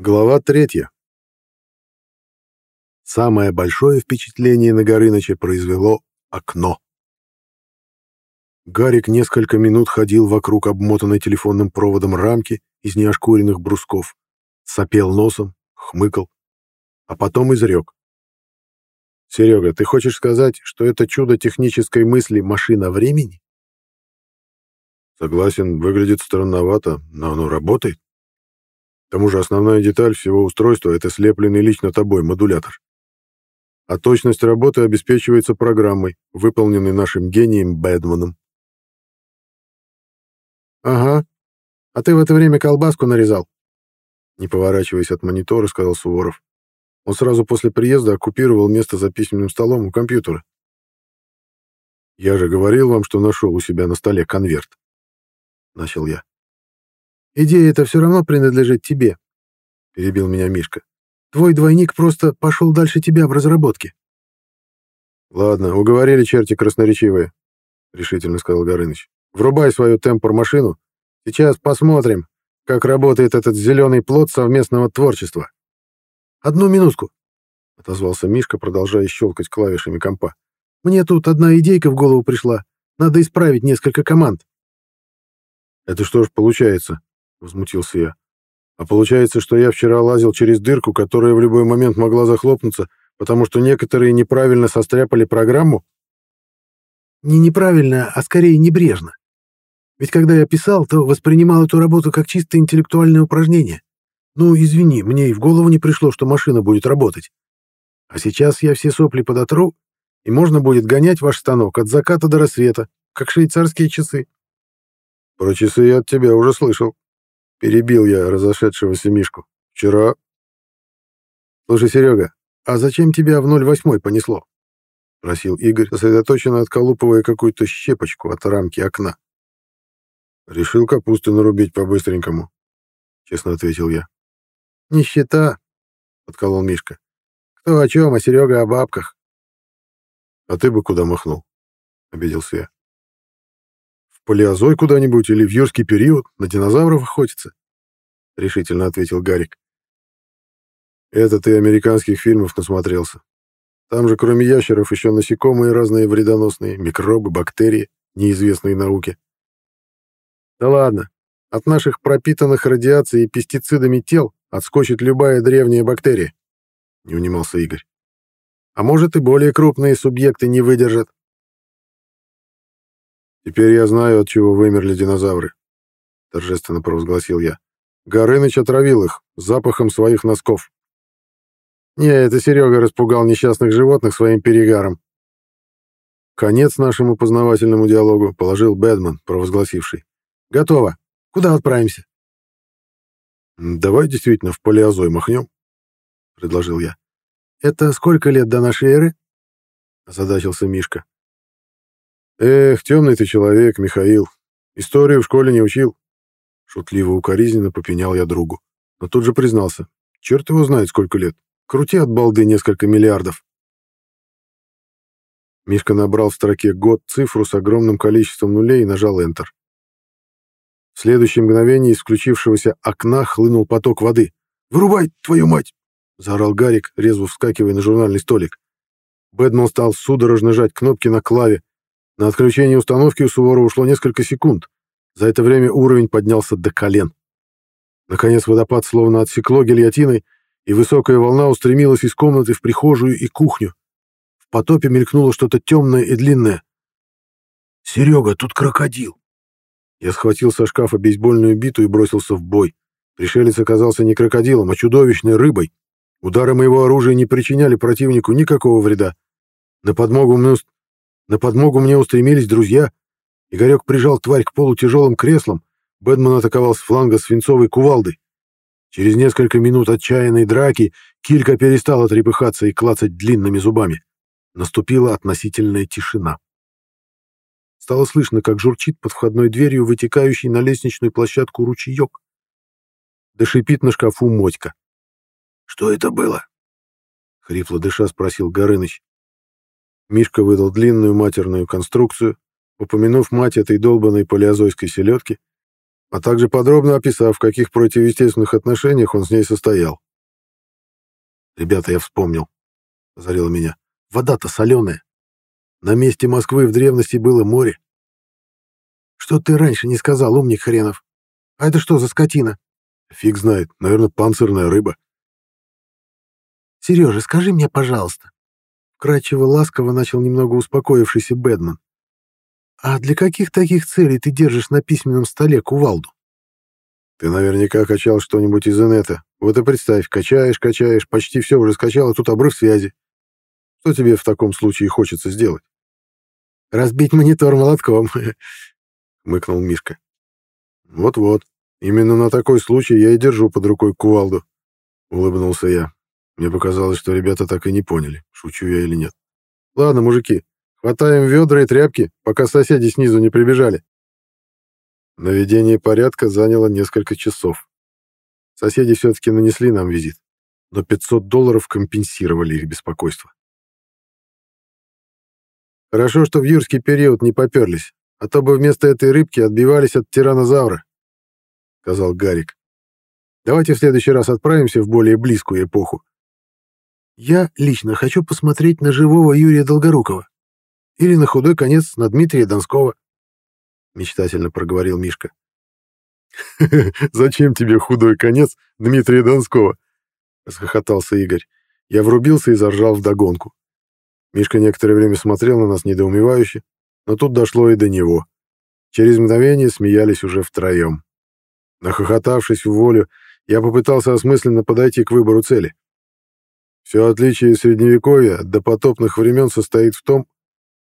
Глава третья. Самое большое впечатление на Горыныча произвело окно. Гарик несколько минут ходил вокруг обмотанной телефонным проводом рамки из неошкуренных брусков, сопел носом, хмыкал, а потом изрек. «Серега, ты хочешь сказать, что это чудо технической мысли машина времени?» «Согласен, выглядит странновато, но оно работает». К тому же основная деталь всего устройства — это слепленный лично тобой модулятор. А точность работы обеспечивается программой, выполненной нашим гением Бэдманом. «Ага. А ты в это время колбаску нарезал?» Не поворачиваясь от монитора, сказал Суворов. Он сразу после приезда оккупировал место за письменным столом у компьютера. «Я же говорил вам, что нашел у себя на столе конверт», — начал я. Идея это все равно принадлежит тебе, — перебил меня Мишка. Твой двойник просто пошел дальше тебя в разработке. Ладно, уговорили черти красноречивые, — решительно сказал Горыныч. Врубай свою темпор-машину. Сейчас посмотрим, как работает этот зеленый плод совместного творчества. Одну минутку, — отозвался Мишка, продолжая щелкать клавишами компа. Мне тут одна идейка в голову пришла. Надо исправить несколько команд. Это что ж получается? — возмутился я. «А получается, что я вчера лазил через дырку, которая в любой момент могла захлопнуться, потому что некоторые неправильно состряпали программу?» «Не неправильно, а скорее небрежно. Ведь когда я писал, то воспринимал эту работу как чисто интеллектуальное упражнение. Ну, извини, мне и в голову не пришло, что машина будет работать. А сейчас я все сопли подотру, и можно будет гонять ваш станок от заката до рассвета, как швейцарские часы». «Про часы я от тебя уже слышал», Перебил я разошедшегося Мишку. Вчера... Слушай, Серега, а зачем тебя в 08 понесло? Просил Игорь, сосредоточенно отколупывая какую-то щепочку от рамки окна. Решил капусты нарубить по-быстренькому, честно ответил я. Нищета, подколол Мишка. Кто о чем, а Серега о бабках. А ты бы куда махнул? Обиделся я. Палеозой куда-нибудь или в юрский период на динозавров охотиться?» — решительно ответил Гарик. «Это ты американских фильмов насмотрелся. Там же кроме ящеров еще насекомые разные вредоносные, микробы, бактерии, неизвестные науке». «Да ладно, от наших пропитанных радиацией и пестицидами тел отскочит любая древняя бактерия», — не унимался Игорь. «А может, и более крупные субъекты не выдержат. «Теперь я знаю, от чего вымерли динозавры», — торжественно провозгласил я. «Горыныч отравил их запахом своих носков». «Не, это Серега распугал несчастных животных своим перегаром». Конец нашему познавательному диалогу положил Бэдман, провозгласивший. «Готово. Куда отправимся?» «Давай действительно в палеозой махнем», — предложил я. «Это сколько лет до нашей эры?» — озадачился Мишка. «Эх, темный ты человек, Михаил. Историю в школе не учил». Шутливо-укоризненно попенял я другу. Но тут же признался. Черт его знает, сколько лет. Крути от балды несколько миллиардов. Мишка набрал в строке год цифру с огромным количеством нулей и нажал Enter. В следующее мгновение из включившегося окна хлынул поток воды. «Вырубай, твою мать!» — заорал Гарик, резво вскакивая на журнальный столик. Бэдман стал судорожно жать кнопки на клаве, на отключение установки у Суворова ушло несколько секунд. За это время уровень поднялся до колен. Наконец водопад словно отсекло гильотиной, и высокая волна устремилась из комнаты в прихожую и кухню. В потопе мелькнуло что-то темное и длинное. «Серега, тут крокодил!» Я схватил со шкафа бейсбольную биту и бросился в бой. Пришелец оказался не крокодилом, а чудовищной рыбой. Удары моего оружия не причиняли противнику никакого вреда. На подмогу мне на подмогу мне устремились друзья. Игорек прижал тварь к полу тяжелым креслом. Бэдман атаковал с фланга свинцовой кувалдой. Через несколько минут отчаянной драки килька перестала трепыхаться и клацать длинными зубами. Наступила относительная тишина. Стало слышно, как журчит под входной дверью вытекающий на лестничную площадку ручеек. Да шипит на шкафу Мотька. «Что это было?» — хрипло дыша спросил Горыныч. Мишка выдал длинную матерную конструкцию, упомянув мать этой долбанной палеозойской селедки, а также подробно описав, в каких противоестественных отношениях он с ней состоял. «Ребята, я вспомнил», — озарило меня. «Вода-то соленая. На месте Москвы в древности было море. Что ты раньше не сказал, умник хренов? А это что за скотина? Фиг знает, наверное, панцирная рыба. Сережа, скажи мне, пожалуйста. Вкрадчиво ласково начал немного успокоившийся Бэдман. А для каких таких целей ты держишь на письменном столе кувалду? Ты наверняка качал что-нибудь из инета. Вот и представь, качаешь, качаешь, почти все уже скачал, а тут обрыв связи. Что тебе в таком случае хочется сделать? Разбить монитор молотком, мыкнул Мишка. Вот-вот. Именно на такой случай я и держу под рукой кувалду. Улыбнулся я. Мне показалось, что ребята так и не поняли, шучу я или нет. Ладно, мужики, хватаем ведра и тряпки, пока соседи снизу не прибежали. Наведение порядка заняло несколько часов. Соседи все-таки нанесли нам визит, но 500 долларов компенсировали их беспокойство. Хорошо, что в юрский период не поперлись, а то бы вместо этой рыбки отбивались от тиранозавра, — сказал Гарик. Давайте в следующий раз отправимся в более близкую эпоху. Я лично хочу посмотреть на живого Юрия Долгорукова. Или на худой конец на Дмитрия Донского, — мечтательно проговорил Мишка. «Зачем тебе худой конец Дмитрия Донского?» — расхохотался Игорь. Я врубился и заржал вдогонку. Мишка некоторое время смотрел на нас недоумевающе, но тут дошло и до него. Через мгновение смеялись уже втроем. Нахохотавшись в волю, я попытался осмысленно подойти к выбору цели. Все отличие Средневековья от допотопных времен состоит в том,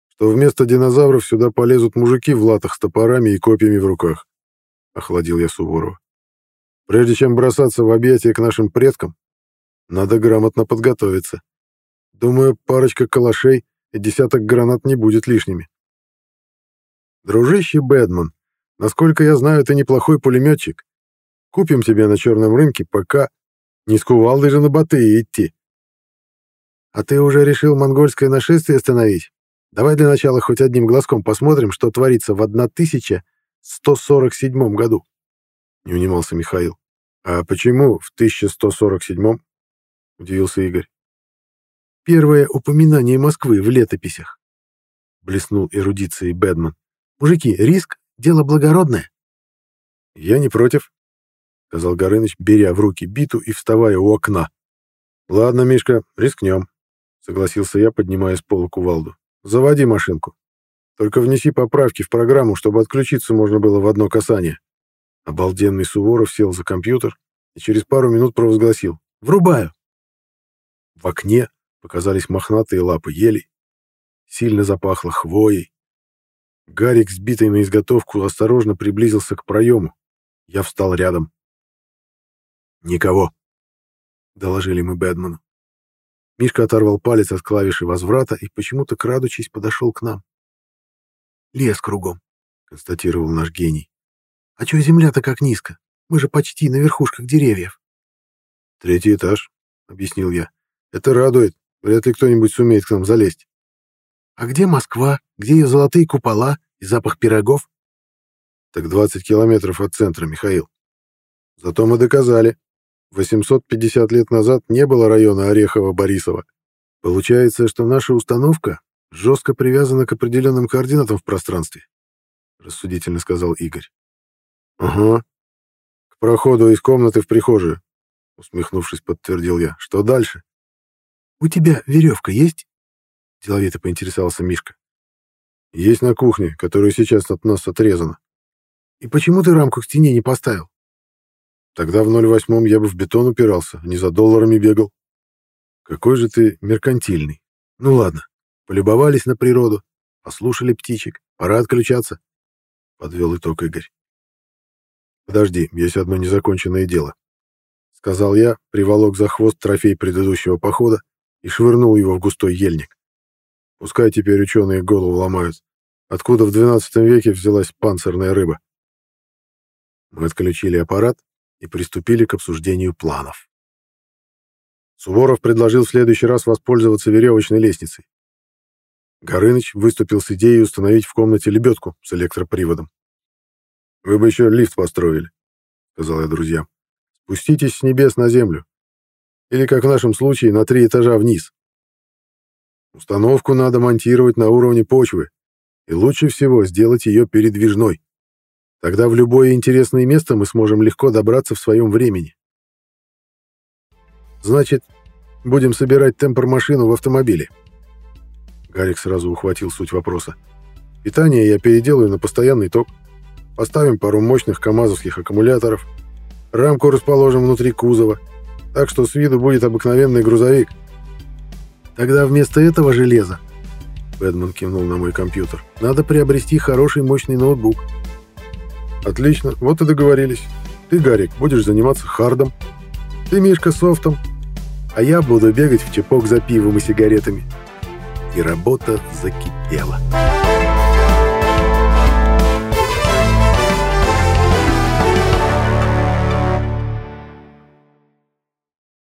что вместо динозавров сюда полезут мужики в латах с топорами и копьями в руках. Охладил я Суворова. Прежде чем бросаться в объятия к нашим предкам, надо грамотно подготовиться. Думаю, парочка калашей и десяток гранат не будет лишними. Дружище Бэдман, насколько я знаю, ты неплохой пулеметчик. Купим тебе на черном рынке, пока не с кувалдой же на Батыя идти. А ты уже решил монгольское нашествие остановить? Давай для начала хоть одним глазком посмотрим, что творится в 1147 году. Не унимался Михаил. А почему в 1147? Удивился Игорь. Первое упоминание Москвы в летописях. Блеснул эрудицией Бэдман. Мужики, риск — дело благородное. Я не против, сказал Горыныч, беря в руки биту и вставая у окна. Ладно, Мишка, рискнем, согласился я, поднимая с пола кувалду. Заводи машинку. Только внеси поправки в программу, чтобы отключиться можно было в одно касание. Обалденный Суворов сел за компьютер и через пару минут провозгласил. «Врубаю!» В окне Показались мохнатые лапы елей. Сильно запахло хвоей. Гарик, сбитый на изготовку, осторожно приблизился к проему. Я встал рядом. «Никого», — доложили мы Бэдману. Мишка оторвал палец от клавиши возврата и, почему-то крадучись, подошел к нам. «Лес кругом», — констатировал наш гений. «А чё земля-то как низко? Мы же почти на верхушках деревьев». «Третий этаж», — объяснил я. «Это радует. Вряд ли кто-нибудь сумеет к нам залезть. А где Москва? Где ее золотые купола и запах пирогов? Так 20 километров от центра, Михаил. Зато мы доказали. 850 лет назад не было района Орехово-Борисово. Получается, что наша установка жестко привязана к определенным координатам в пространстве, рассудительно сказал Игорь. Ага. К проходу из комнаты в прихожую, усмехнувшись, подтвердил я. Что дальше? «У тебя веревка есть?» — деловито поинтересовался Мишка. «Есть на кухне, которая сейчас от нас отрезана». «И почему ты рамку к стене не поставил?» «Тогда в 08-м я бы в бетон упирался, а не за долларами бегал». «Какой же ты меркантильный. Ну ладно, полюбовались на природу, послушали птичек, пора отключаться», — подвел итог Игорь. «Подожди, есть одно незаконченное дело», — сказал я, приволок за хвост трофей предыдущего похода и швырнул его в густой ельник. Пускай теперь ученые голову ломают, откуда в XII веке взялась панцирная рыба. Мы отключили аппарат и приступили к обсуждению планов. Суворов предложил в следующий раз воспользоваться веревочной лестницей. Горыныч выступил с идеей установить в комнате лебедку с электроприводом. Вы бы еще лифт построили, сказал я друзьям. Спуститесь с небес на землю. Или, как в нашем случае, на три этажа вниз. Установку надо монтировать на уровне почвы, и лучше всего сделать ее передвижной. Тогда в любое интересное место мы сможем легко добраться в своем времени. Значит, будем собирать темпор-машину в автомобиле. Гарик сразу ухватил суть вопроса. Питание я переделаю на постоянный ток. Поставим пару мощных камазовских аккумуляторов. Рамку расположим внутри кузова. Так что с виду будет обыкновенный грузовик. Тогда вместо этого железа, Бэдман кивнул на мой компьютер, надо приобрести хороший мощный ноутбук. Отлично, вот и договорились. Ты, Гарик, будешь заниматься хардом. Ты, Мишка, софтом. А я буду бегать в чепок за пивом и сигаретами. И работа закипела.